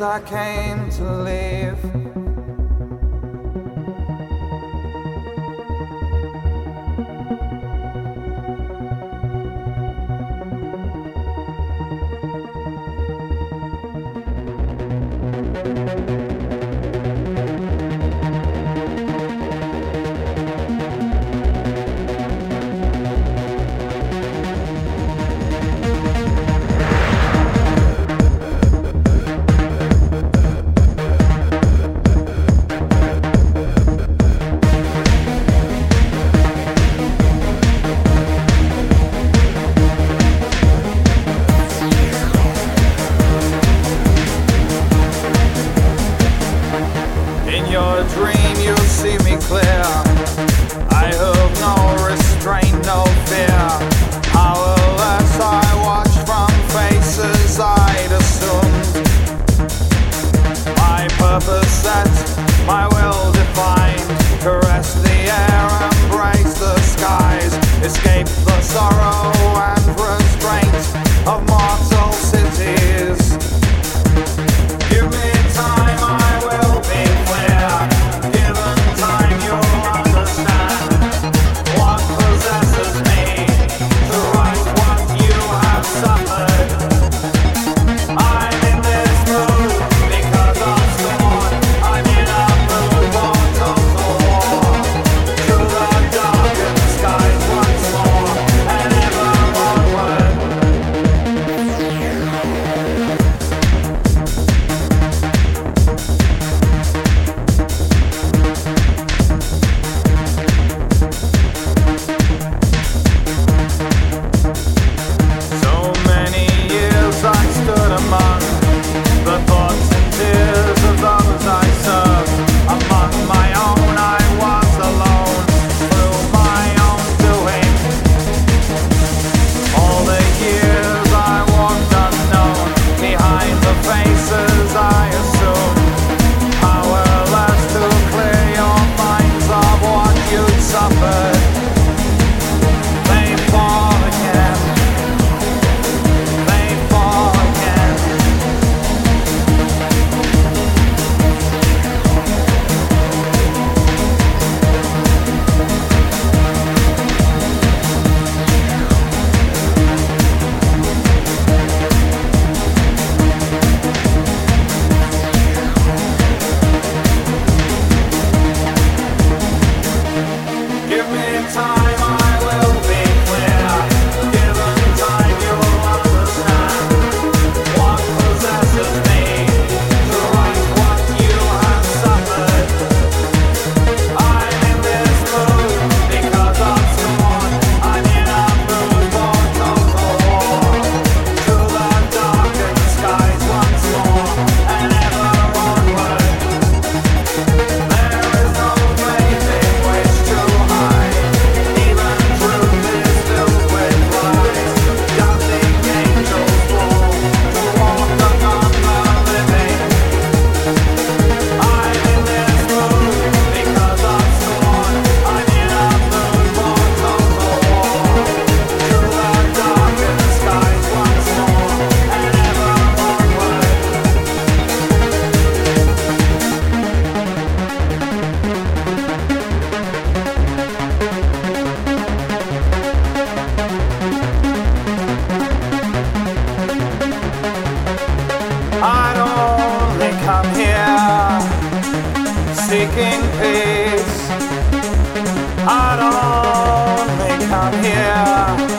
I came to live. taking peace. I don't think I'm here.